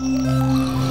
Música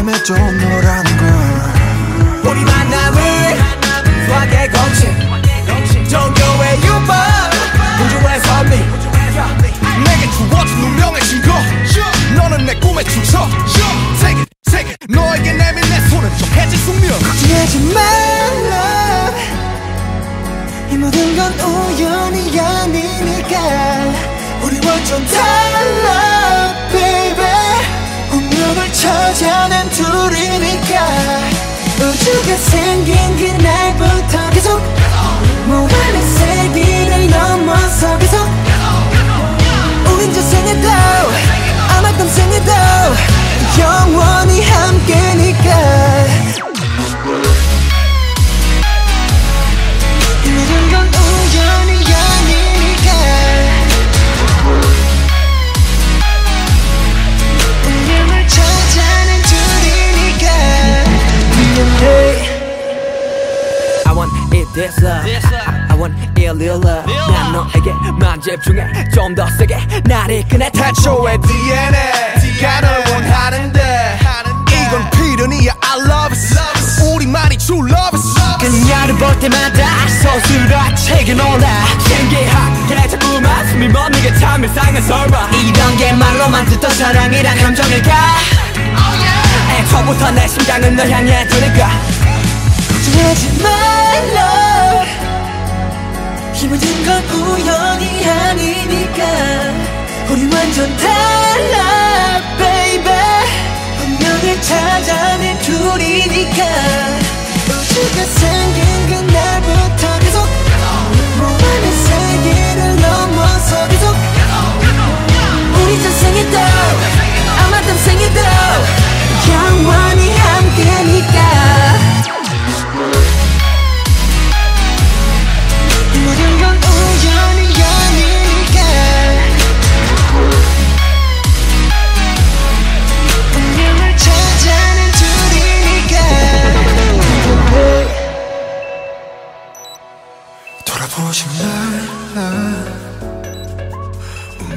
헤매도 너라는 걸. 우리 만남을 수학의 공식 you born 우주의 선미 내게 주어진 운명의 거. 너는 내 꿈의 축소 세계 세계 너에게 내민 내 손은 정해진 숙명. 걱정하지 말라. 이 모든 건 우연이 아니니까. 우리 완전 달라 baby. 운명을 찾아낸 우린 저 생에도 아마 땀 생에도 영원히 함께니까. 이 모든 건 우연이 아니니까. 운명을 찾아낸 둘이니까. 미안해 I want it this love Real love 난 너에게만 집중해 좀 더 세게 날 이끄네 태초의 DNA 네가 널 원하는데 이건 필연이야 I love it. 우리만이 true love it. 그녀를 볼 때마다 서술아 책에 놀라 신기하게 자꾸만 숨이 멎는 게참 이상한 설마. 이런 게 말로만 듣던 사랑이란 감정일까? 애초부터 내 심장은 널 향해 두니까. 걱정하지 말라. 이 모든 건 우연이 아니니까. 우리 완전 달라 baby